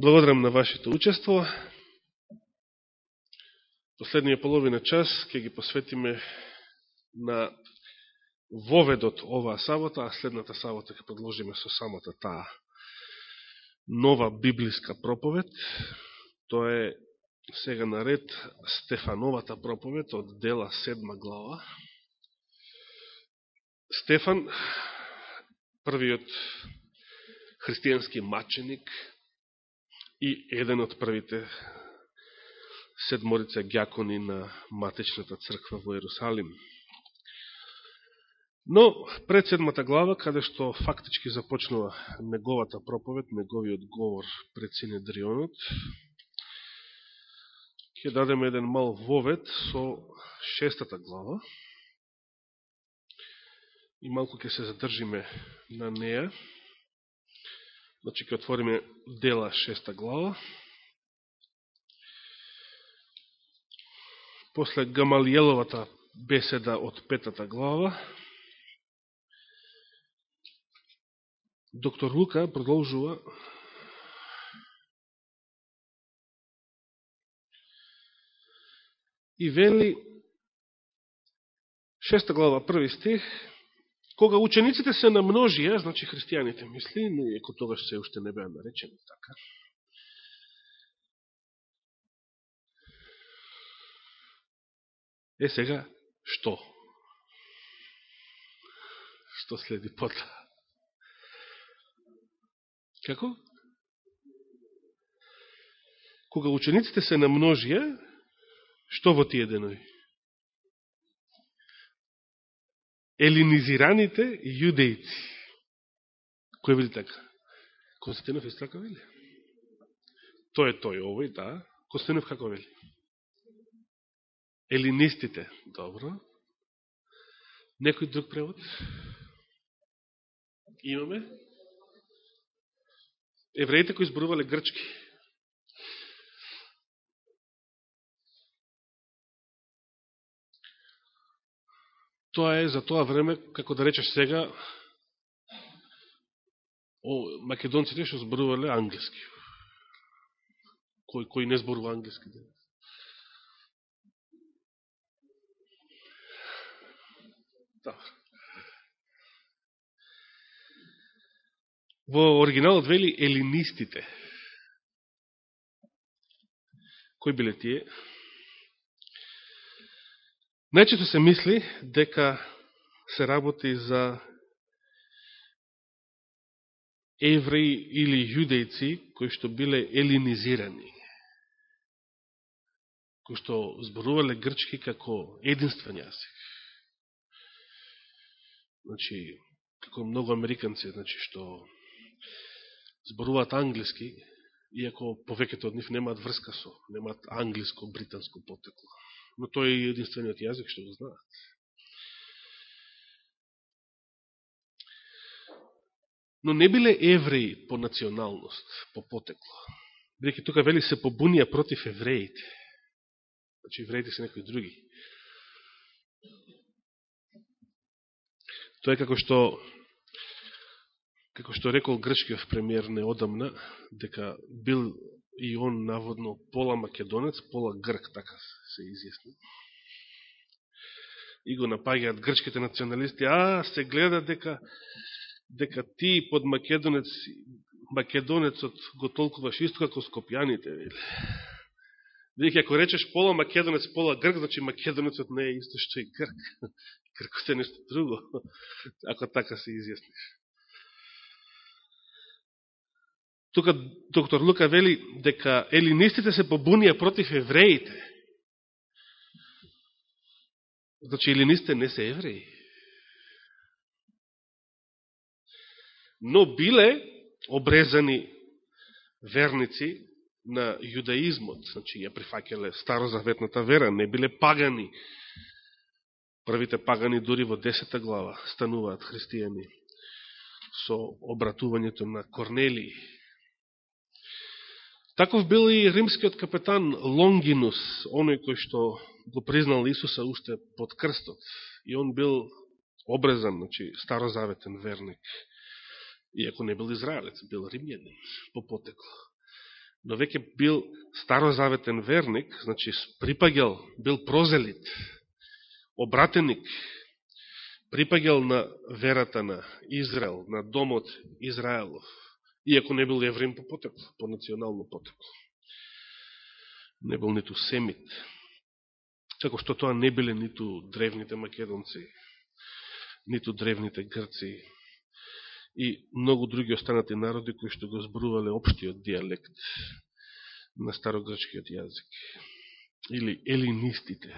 Благодарам на вашето учество. Последнија половина час ќе ги посветиме на воведот оваа сабота, а следната сабота ќе продолжиме со самата таа нова библиска проповед. Тоа е сега наред Стефановата проповед од дела 7 глава. Стефан, првиот христијански маченик, и еден од првите седморица гјакони на Матечната црква во Иерусалим. Но, пред седмата глава, каде што фактички започнува неговата проповед, неговиот говор пред Синедрионот, ќе дадеме еден мал вовет со шестата глава и малку ќе се задржиме на неја. Значи, ќе отвориме дела шеста глава. После Гамалиеловата беседа од петата глава, доктор Лука продолжува и вели шеста глава, први стих, Кога учениците се намножија, значи христијаните мисли, но иако тогаш се уште не беа наречени така, Е сега, што? Што следи пота? Како? Кога учениците се намножија, што во тие денови? Елинизираните јудејци. Кој били така? Константинов исто така вели? Тој е тој, овој, да. Константинов како вели? Елинистите. Добро. Некој друг превод? Имаме? Евреите кои зборувале грчки. Тоа е за тоа време, како да речеш сега, о, македонците што зборувале англиски. Кој, кој не зборува англиски? денес. да. Во оригиналот вели елинистите. Кои биле тие? Најчето се мисли дека се работи за евреи или јудејци кои што биле елинизирани, кои што зборувале грчки како единствен јазик. Значи, како многу американци, значи, што зборуваат англиски, иако повеќето од нив немаат врска со, немаат англиско-британско потекло но тој е единствениот јазик што го знаат. Но не биле евреи по националност, по потекло. Бидеќи тука вели се побунија против евреите. Значи евреите се некои други. Тоа е како што како што рекол грчкиот премиер неодамна, дека бил и он наводно пола македонец, пола грк, така се изјасни. И го напаѓаат грчките националисти, а се гледа дека дека ти под македонец македонецот го толкуваш исто како скопјаните, вели. Бидеќи ако речеш пола македонец, пола грк, значи македонецот не е исто што и грк. Гркот е нешто друго, ако така се изјасниш. Тука доктор Лука вели дека елинистите се побунија против евреите. Значи, елинистите не се евреи. Но биле обрезани верници на јудаизмот, значи ја прифакеле старозаветната вера, не биле пагани. Првите пагани дури во 10 глава стануваат христијани со обратувањето на Корнелии Таков бил и римскиот капетан Лонгинус, оној кој што го признал Исуса уште под крстот. И он бил обрезан, значи, старозаветен верник. Иако не бил израелец, бил римјанин по потекло. но веќе бил старозаветен верник, значи припагел, бил прозелит, обратеник, припагел на верата на Израел, на домот Израелов, иако не бил еврим по потекло, по национално потекло. Не бил ниту семит. Како што тоа не биле ниту древните македонци, ниту древните грци и многу други останати народи кои што го зборувале општиот диалект на старогрчкиот јазик. Или елинистите.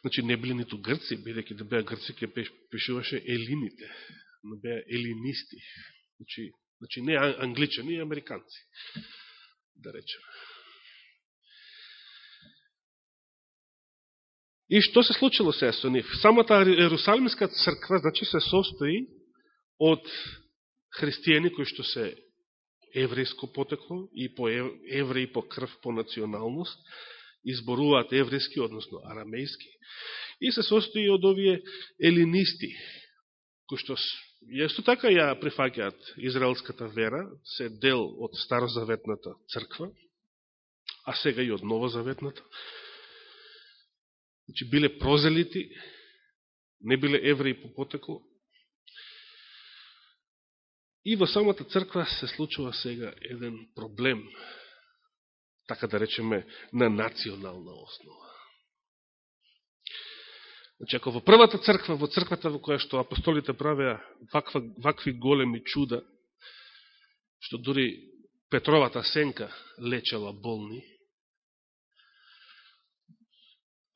Значи не биле ниту грци, бидеќи да беа грци ке пишуваше елините, но беа елинисти. Значи, значи не англичани, а американци, да речеме. И што се случило се со нив? Самата Ерусалимска црква, значи, се состои од христијани кои што се еврејско потекло и по евреј по крв, по националност, изборуваат еврејски, односно арамејски, и се состои од овие елинисти, кои што јесто така ја прифаќаат израелската вера, се дел од старозаветната црква, а сега и од новозаветната, Значи, биле прозелити, не биле евреи по потекло. И во самата црква се случува сега еден проблем, така да речеме, на национална основа. Значи, ако во првата црква, во црквата во која што апостолите правеа ваква, вакви големи чуда, што дури Петровата сенка лечела болни,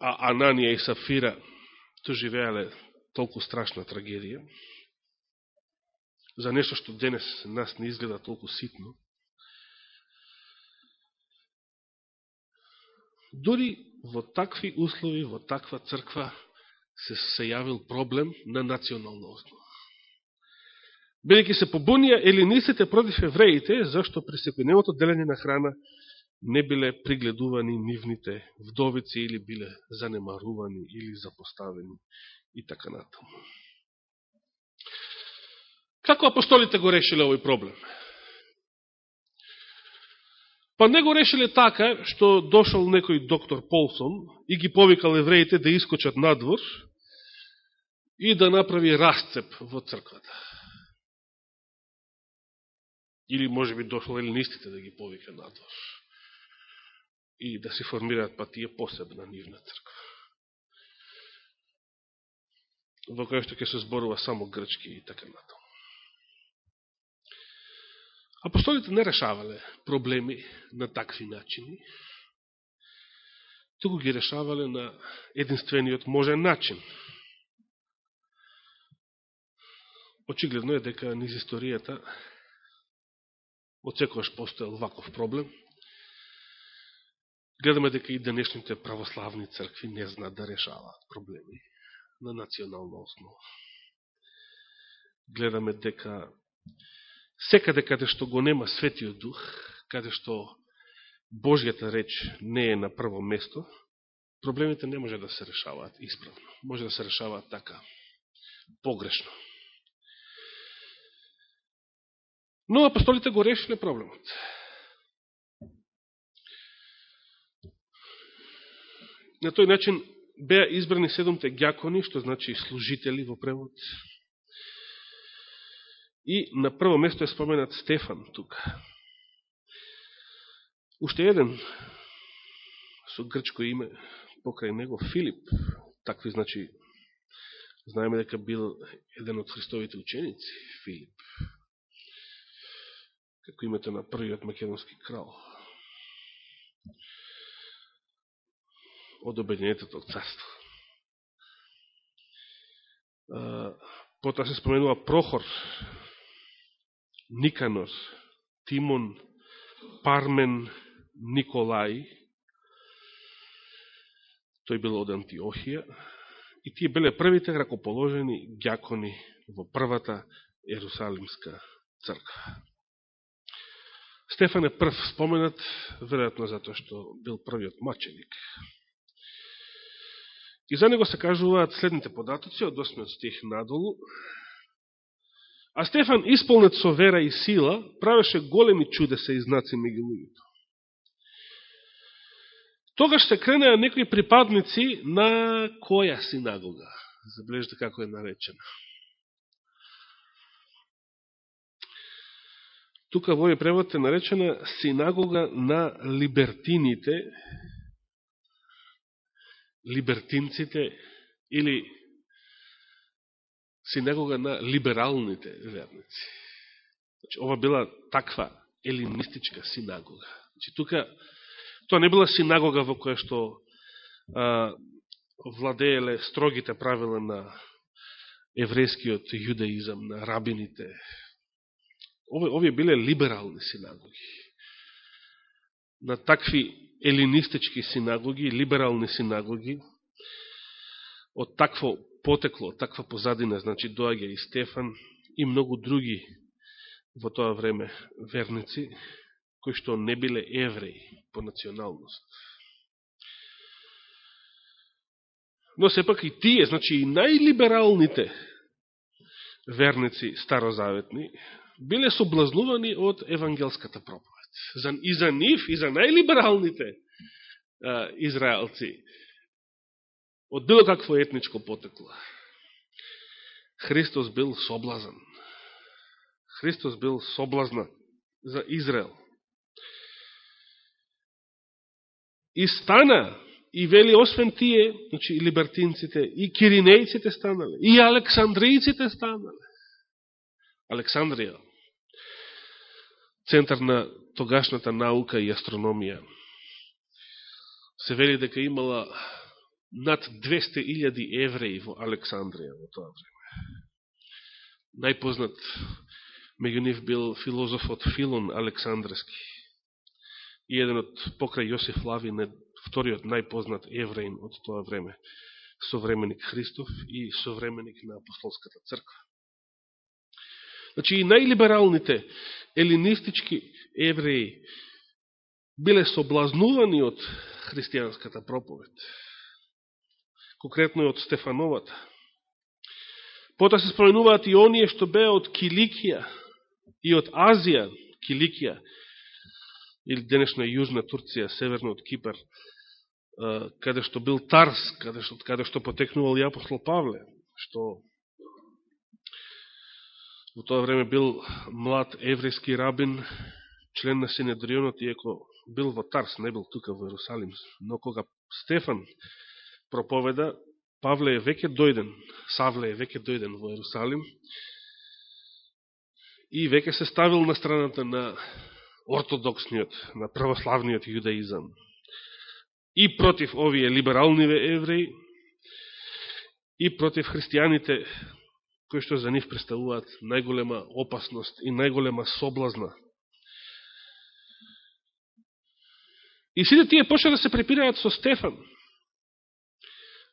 а Ананија и Сафира то живеале толку страшна трагедија, за нешто што денес нас не изгледа толку ситно. дури во такви услови, во таква црква, се, се јавил проблем на национална основа. Бидеќи се побунија елинистите против евреите, зашто при секојневото делење на храна не биле пригледувани нивните вдовици или биле занемарувани или запоставени и така натаму. Како апостолите го решиле овој проблем? Па не го решиле така, што дошол некој доктор Полсон и ги повикал евреите да искочат надвор и да направи расцеп во црквата. Или може би дошло елинистите да ги повика надвор и да се формираат па тие посебна нивна црква. Во која што ќе се зборува само грчки и така натаму. Апостолите не решавале проблеми на такви начини, туку ги решавале на единствениот можен начин. Очигледно е дека низ историјата од секојаш постоел ваков проблем, гледаме дека и денешните православни цркви не знаат да решаваат проблеми на национална основа. Гледаме дека секаде каде што го нема светиот дух, каде што Божјата реч не е на прво место, проблемите не може да се решаваат исправно. Може да се решаваат така, погрешно. Но апостолите го решиле проблемот. На тој начин беа избрани седомте гјакони, што значи служители во превод. И на прво место е споменат Стефан тука. Уште еден со грчко име покрај него Филип, такви значи знаеме дека бил еден од Христовите ученици Филип, како името на првиот македонски крал. од Обединетото царство. Потоа се споменува Прохор, Никанор, Тимон, Пармен, Николај, тој бил од Антиохија, и тие биле првите ракоположени гјакони во првата Ерусалимска црква. Стефан е прв споменат, веројатно затоа што бил првиот маченик И за него се кажуваат следните податоци од 8 стих надолу. А Стефан, исполнет со вера и сила, правеше големи чудеса и знаци меѓу луѓето. Тогаш се кренеа некои припадници на која синагога? Забележите како е наречена. Тука во овој превод е наречена синагога на либертините, либертинците или синагога на либералните верници. Значи, ова била таква елинистичка синагога. Значи, тука, тоа не била синагога во која што а, владееле строгите правила на еврејскиот јудаизам, на рабините, овие, овие биле либерални синагоги. На такви елинистички синагоги, либерални синагоги, од такво потекло, таква позадина, значи доаѓа и Стефан и многу други во тоа време верници, кои што не биле евреи по националност. Но сепак и тие, значи и најлибералните верници старозаветни, биле соблазнувани од евангелската проповед. И за нив, и за најлибералните а, израелци, од било какво етничко потекло. Христос бил соблазан. Христос бил соблазна за Израел. И стана, и вели, освен тие, значи и либертинците, и киринејците станале, и александријците станале. Александрија, центар на тогашната наука и астрономија. Се вели дека имала над 200.000 евреи во Александрија во тоа време. Најпознат меѓу нив бил филозофот Филон Александрески и еден од покрај Јосиф Лавин, вториот најпознат евреин од тоа време, современик Христов и современик на апостолската црква. Значи и најлибералните елинистички евреи биле соблазнувани од христијанската проповед. Конкретно од Стефановата. Пота се споменуваат и оние што беа од Киликија и од Азија, Киликија, или денешна Јужна Турција, северно од Кипар, каде што бил Тарс, каде што, каде што потекнувал и апостол Павле, што во тоа време бил млад еврејски рабин, член на Синедрионот, иеко бил во Тарс, не бил тука во Иерусалим. Но кога Стефан проповеда, Павле е веќе дојден, Савле е веќе дојден во Иерусалим и веќе се ставил на страната на ортодоксниот, на православниот јудаизам и против овие либералниве евреи и против христијаните кои што за нив представуваат најголема опасност и најголема соблазна. И сите тие почна да се препираат со Стефан,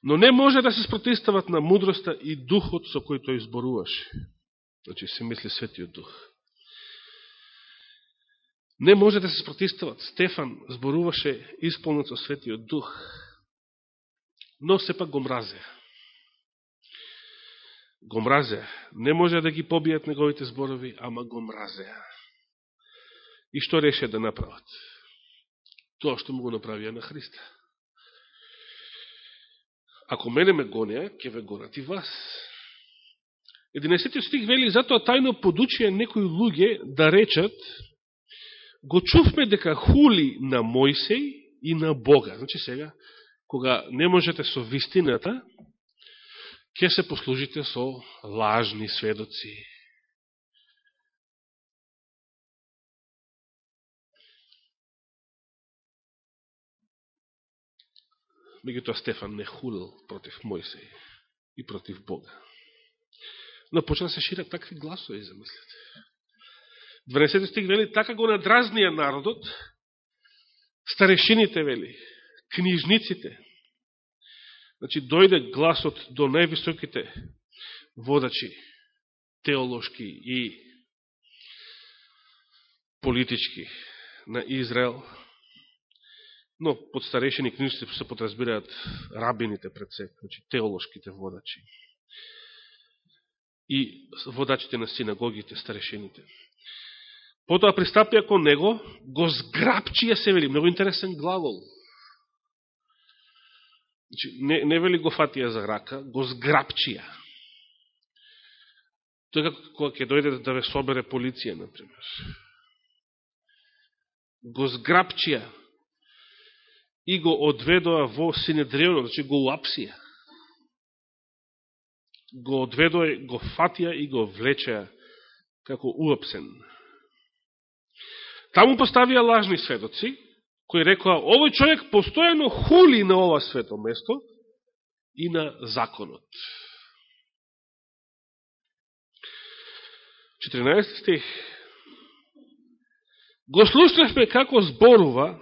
но не може да се спротистават на мудроста и духот со кој тој изборуваше. Значи се мисли Светиот Дух. Не може да се спротистават. Стефан зборуваше исполнет со Светиот Дух, но сепак го мразеа го мразеа. Не може да ги побијат неговите зборови, ама го мразеа. И што реше да направат? Тоа што му го направија на Христа. Ако мене ме гонеа, ќе ве гонат и вас. 11 стих вели, затоа тајно подучија некои луѓе да речат, го чувме дека хули на Мојсей и на Бога. Значи сега, кога не можете со вистината, ќе се послужите со лажни сведоци. Меѓутоа Стефан не хулил против Мојсей и против Бога. Но почна да се шират такви гласови, замислите. 12 стих вели, така го надразнија народот, старешините вели, книжниците, Значи, дојде гласот до највисоките водачи, теолошки и политички на Израел, но под старешени книжци се подразбираат рабините пред се, значи теолошките водачи. и водачите на синагогите, старешените. Потоа пристапија кон него, го зграпчија се вели, многу интересен глагол. Значи, не, не вели го фатија за рака, го зграпчија. Тој како кога ќе дојде да ве собере полиција, например. Го зграпчија и го одведоа во Синедрионот, значи го уапсија. Го одведоа, го фатија и го влечеа како уапсен. Таму поставија лажни сведоци, кои рекоа, овој човек постојано хули на ова свето место и на законот. 14 стих. Го слушнахме како зборува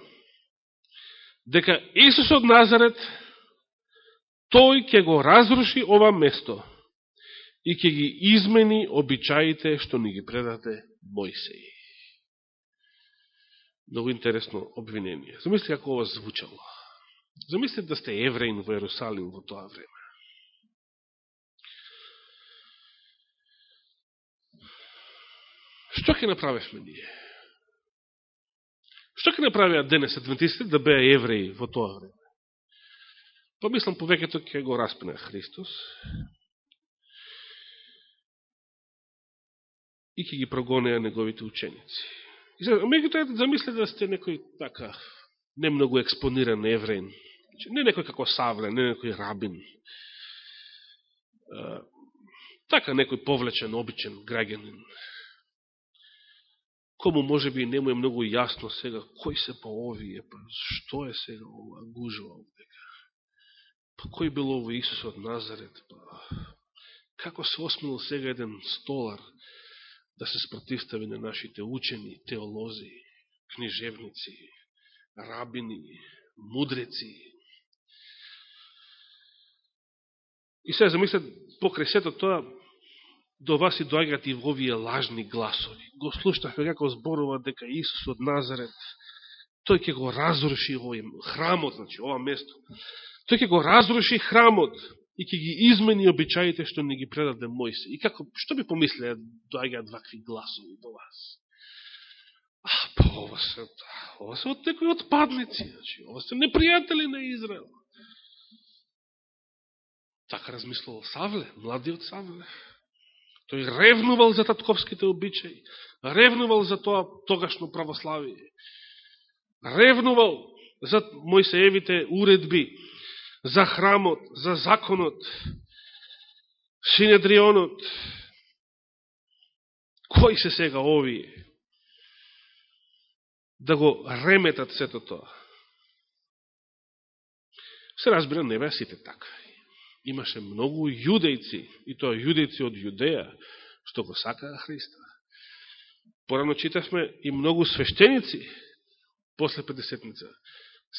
дека Исус од Назарет тој ќе го разруши ова место и ќе ги измени обичаите што ни ги предаде Мојсеј. Много интересно обвинение. Замисли како ова звучало. Замисли да сте евреин во Ерусалим во тоа време. Што ќе направевме ние? Што ќе направиа денес адвентистите да беа евреи во тоа време? Помислам повеќето ќе го распина Христос и ќе ги прогонеа неговите ученици. И сега, меѓутоа, замисли да сте некој така, немногу експониран евреин, значи, не некој како Савле, не некој рабин, а, така некој повлечен, обичен граѓанин, кому може би не му е многу јасно сега, кој се па овие, па што е сега ова гужва овдека, па кој бил ово Исус од Назарет, па како се осмил сега еден столар, да се спротивстави на нашите учени, теолози, книжевници, рабини, мудреци. И сега замислят, покрај сето тоа, до вас и доаѓаат и овие лажни гласови. Го слушнахме како зборува дека Исус од Назарет, тој ќе го разруши овој храмот, значи, ова место. Тој ќе го разруши храмот и ќе ги измени обичаите што не ги предаде Мојсе. И како, што би помислеа доаѓаат вакви гласови до вас? А, па ова се, ова се од некои отпадници, значи, ова се непријатели на Израел. Така размислувал Савле, младиот Савле. Тој ревнувал за татковските обичаи, ревнувал за тоа тогашно православие, ревнувал за Мојсеевите уредби, за храмот, за законот, Синедрионот. Кои се сега овие? Да го реметат сето тоа. Се разбира, не беа сите така. Имаше многу јудејци, и тоа јудејци од Јудеја, што го сакаа Христа. Порано читавме и многу свештеници, после 50-ница,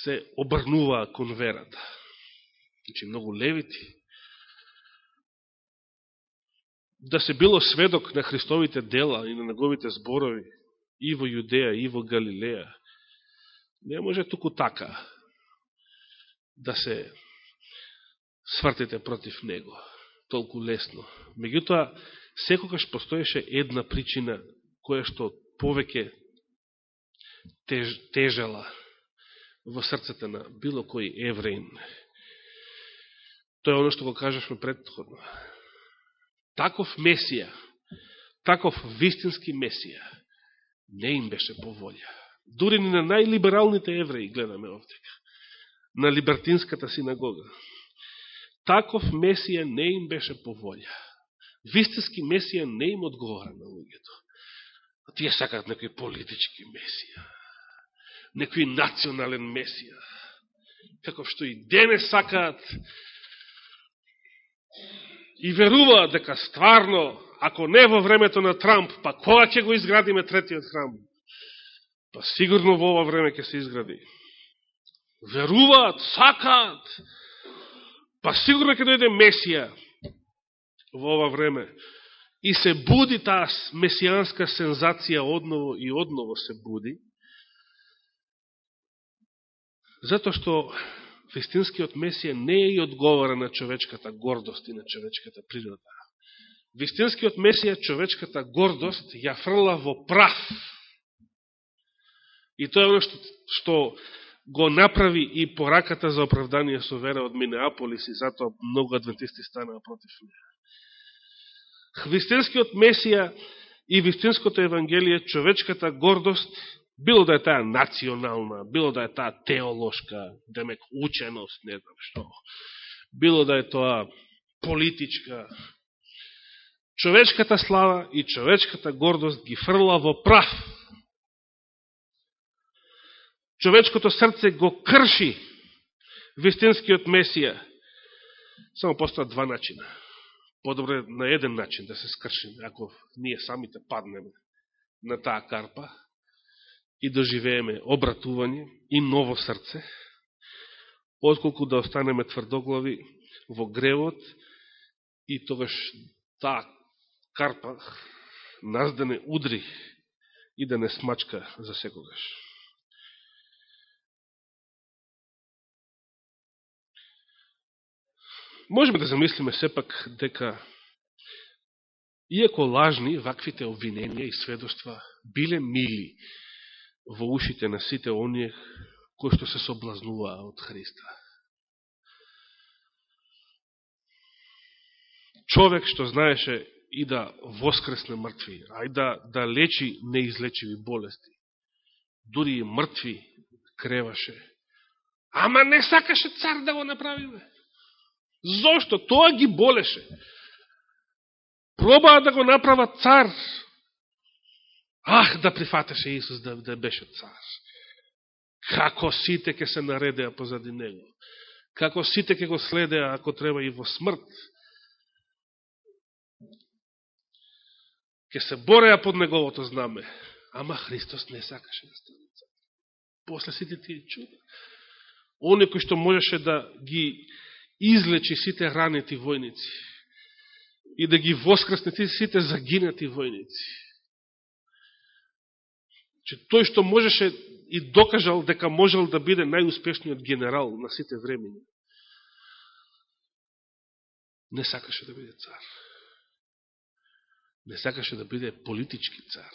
се обрнуваа кон верата. Значи, многу левити. Да се било сведок на Христовите дела и на неговите зборови и во Јудеја, и во Галилеја, не може туку така да се свртите против него, толку лесно. Меѓутоа, секогаш постоеше една причина која што повеќе теж, тежела во срцата на било кој евреин. Тоа е оно што го кажешме предходно. Таков Месија, таков вистински Месија, не им беше по волја. Дури ни на најлибералните евреи гледаме овдека. На либертинската синагога. Таков Месија не им беше по волја. Вистински Месија не им одговара на луѓето. А тие сакат некој политички Месија. Некој национален Месија. Каков што и денес сакаат и веруваат дека стварно, ако не во времето на Трамп, па кога ќе го изградиме третиот храм? Па сигурно во ова време ќе се изгради. Веруваат, сакаат, па сигурно ќе дојде Месија во ова време. И се буди таа месијанска сензација одново и одново се буди, затоа што вистинскиот Месија не е и одговора на човечката гордост и на човечката природа. Вистинскиот Месија, човечката гордост, ја фрла во прав. И тоа е оно што, што го направи и пораката за оправдание со вера од Минеаполис и затоа многу адвентисти станаа против неја. Вистинскиот Месија и вистинското Евангелие, човечката гордост, било да е таа национална, било да е таа теолошка, демек ученост, не знам што, било да е тоа политичка, човечката слава и човечката гордост ги фрла во прав. Човечкото срце го крши вистинскиот Месија. Само постојат два начина. Подобре на еден начин да се скрши, ако ние самите паднеме на таа карпа и да доживееме обратување и ново срце, отколку да останеме тврдоглави во гревот и тогаш таа карпа нас да не удри и да не смачка за секогаш. Можеме да замислиме сепак дека иако лажни ваквите обвиненија и сведоства биле мили во ушите на сите оние кои што се соблазнуваа од Христа. Човек што знаеше и да воскресне мртви, а и да, да лечи неизлечиви болести. Дури и мртви креваше. Ама не сакаше цар да го направиме. Зошто? Тоа ги болеше. Пробаа да го направат цар. Ах, да прифатеше Исус да, да беше цар. Како сите ќе се наредеа позади него. Како сите ќе го следеа, ако треба и во смрт. Ке се бореа под неговото знаме. Ама Христос не сакаше да стане цар. После сите тие чуда. Оне кој што можеше да ги излечи сите ранети војници и да ги воскресне сите загинати војници. Че тој што можеше и докажал дека можел да биде најуспешниот генерал на сите времења, не сакаше да биде цар. Не сакаше да биде политички цар.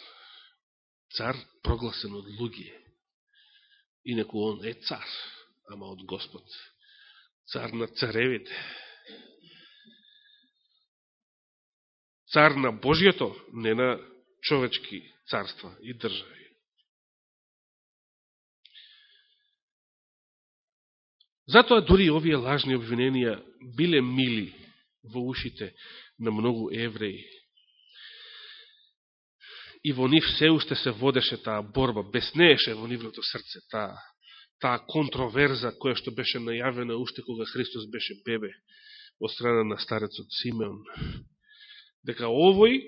Цар прогласен од луѓе. Инаку он е цар, ама од Господ цар на царевите, цар на Божијето, не на човечки царства и држави. Затоа дури овие лажни обвиненија биле мили во ушите на многу евреи. И во нив се уште се водеше таа борба, беснееше во нивното срце таа таа контроверза која што беше најавена уште кога Христос беше бебе од страна на старецот Симеон. Дека овој,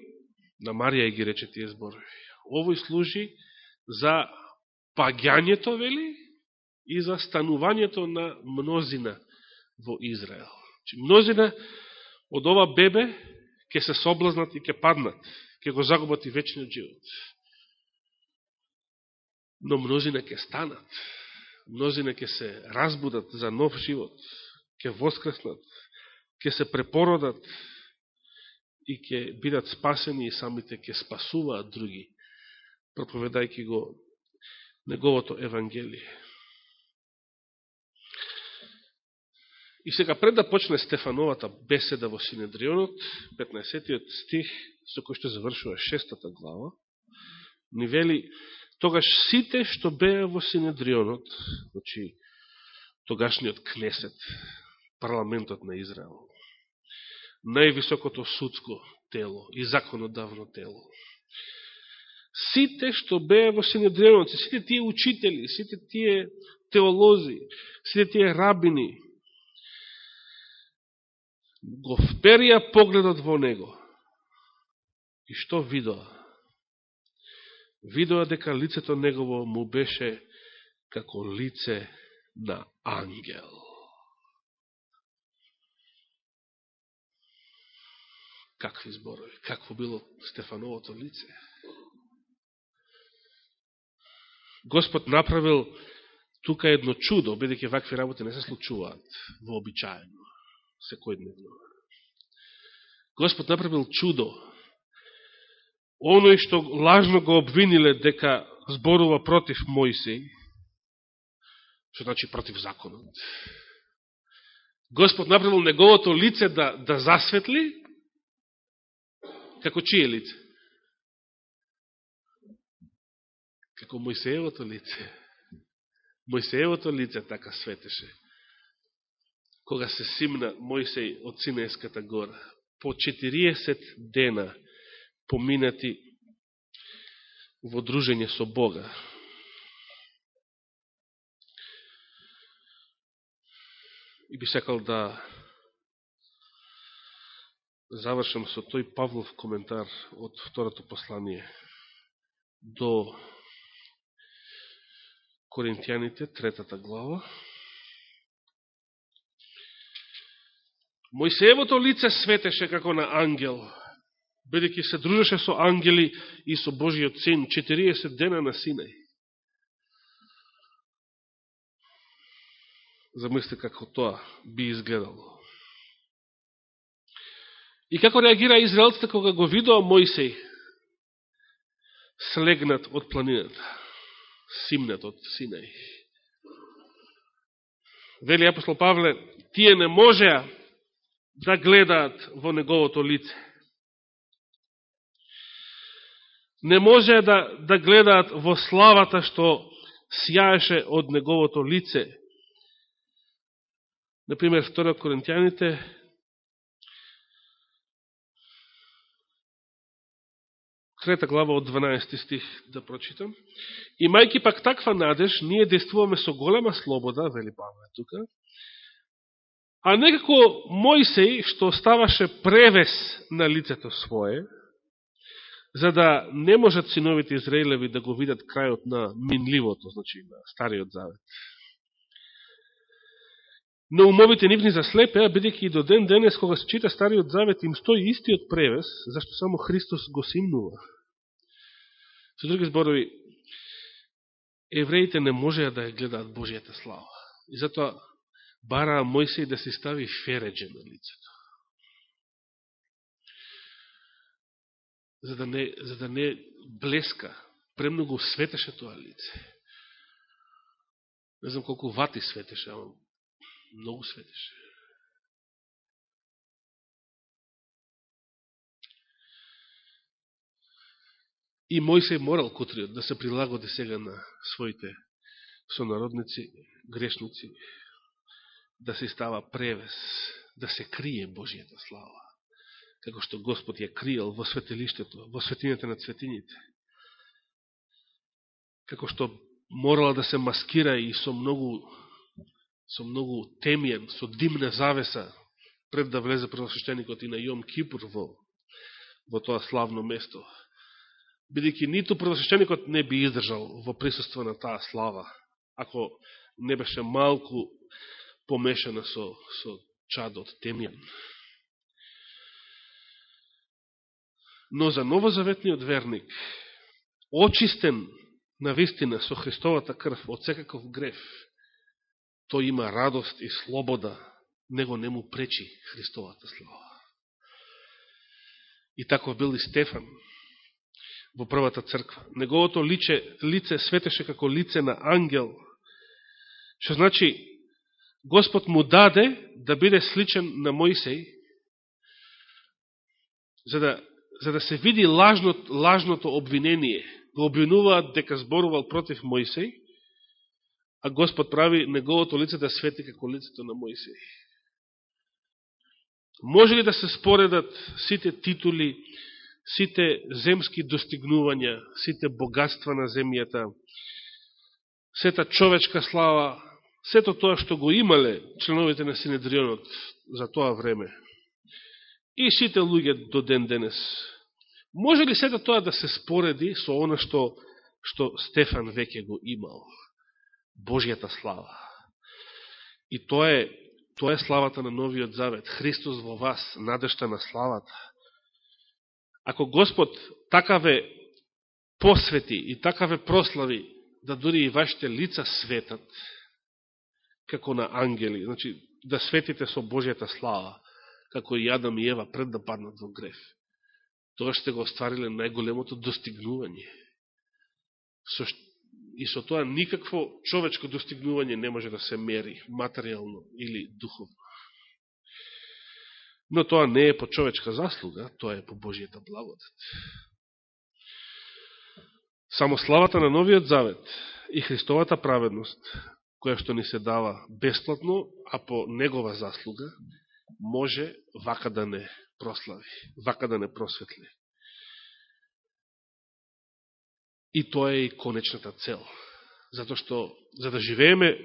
на Марија ги рече тие зборови, овој служи за паѓањето, вели, и за станувањето на мнозина во Израел. Чи мнозина од ова бебе ќе се соблазнат и ќе паднат, ќе го загубат и вечниот живот. Но мнозина ќе станат мнозина ќе се разбудат за нов живот, ќе воскреснат, ќе се препородат и ќе бидат спасени и самите ќе спасуваат други, проповедајќи го неговото Евангелие. И сега пред да почне Стефановата беседа во Синедрионот, 15 стих, со кој што завршува шестата глава, ни вели тогаш сите што беа во Синедрионот, значи тогашниот кнесет, парламентот на Израел, највисокото судско тело и законодавно тело, сите што беа во Синедрионот, сите тие учители, сите тие теолози, сите тие рабини, го вперија погледот во него. И што видоа? видоа дека лицето негово му беше како лице на ангел. Какви зборови, какво било Стефановото лице? Господ направил тука едно чудо, бидеќи вакви работи не се случуваат вообичаено, секојдневно. Господ направил чудо. Оној што лажно го обвиниле дека зборува против Моисеј, што значи против законот, Господ направил неговото лице да, да засветли, како чие лице? Како Мојсеевото лице. Мојсеевото лице така светеше. Кога се симна Мојсей од Синеската гора, по 40 дена поминати во дружење со Бога. И би сакал да завршам со тој Павлов коментар од второто послание до Коринтијаните, третата глава. Мојсеевото лице светеше како на ангел, бидеќи се дружеше со ангели и со Божиот син 40 дена на Синај. Замислите како тоа би изгледало. И како реагира израелците кога го видоа Мојсеј слегнат од планината, симнат од Синај. Вели апостол Павле, тие не можеа да гледаат во неговото лице. Не може да, да гледаат во славата што сјаеше од неговото лице. Например, 2 Коринтијаните, трета глава од 12 стих да прочитам. И мајки пак таква надеж, ние действуваме со голема слобода, вели Павле тука, а некако Мојсей, што ставаше превес на лицето свое, за да не можат синовите Израилеви да го видат крајот на минливото, значи на Стариот Завет. Но умовите нивни заслепеа, бидеќи и до ден денес, кога се чита Стариот Завет, им стои истиот превес, зашто само Христос го симнува. Со други зборови, евреите не можеа да ја гледаат Божијата слава. И затоа бараа Мојсей да се стави фередже на лицето. За да не, за да не блеска, премногу светеше тоа лице. Не знам колку вати светеше, ама многу светеше. И Мојсей морал кутриот да се прилагоди сега на своите сонародници, грешници, да се става превес, да се крие Божијата слава, како што Господ ја криел во светилиштето, во светините на цветините. Како што морала да се маскира и со многу, со многу темиен, со димна завеса, пред да влезе првосвещеникот и на Јом Кипур во, во тоа славно место бидејќи ниту првосвещеникот не би издржал во присуство на таа слава, ако не беше малку помешана со, со чадот темјан. Но за новозаветниот верник, очистен на вистина со Христовата крв од секаков греф, тој има радост и слобода, него не му пречи Христовата слава. И тако бил и Стефан, во првата црква. Неговото личе, лице светеше како лице на ангел, што значи Господ му даде да биде сличен на Моисеј, за да, за да се види лажното, лажното обвинение. Го обвинуваат дека зборувал против Моисеј, а Господ прави неговото лице да свети како лицето на Моисеј. Може ли да се споредат сите титули, сите земски достигнувања, сите богатства на земјата, сета човечка слава, сето тоа што го имале членовите на Синедрионот за тоа време и сите луѓе до ден денес. Може ли сето тоа да се спореди со оно што, што Стефан веќе го имал? Божијата слава. И тоа е, тоа е славата на Новиот Завет. Христос во вас, надешта на славата ако Господ така ве посвети и така ве прослави, да дури и вашите лица светат, како на ангели, значи да светите со Божијата слава, како и Адам и Ева пред да паднат во греф. Тоа ще го оствариле најголемото достигнување. Со, и со тоа никакво човечко достигнување не може да се мери материјално или духовно. Но тоа не е по човечка заслуга, тоа е по Божијата благодат. Само славата на Новиот Завет и Христовата праведност, која што ни се дава бесплатно, а по Негова заслуга, може вака да не прослави, вака да не просветли. И тоа е и конечната цел. Зато што, за да живееме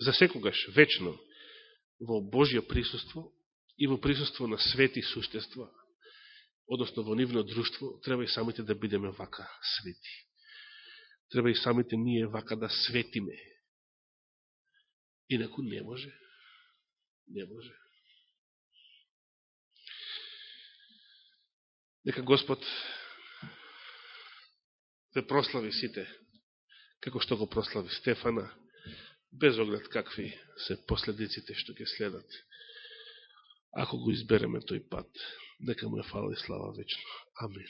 за секогаш, вечно, во Божјо присуство и во присуство на свети суштества, односно во нивно друштво, треба и самите да бидеме вака свети треба и самите ние вака да светиме. Инаку не може. Не може. Нека Господ ве прослави сите, како што го прослави Стефана, без оглед какви се последиците што ќе следат. Ако го избереме тој пат, нека му е фала и слава вечно. Амин.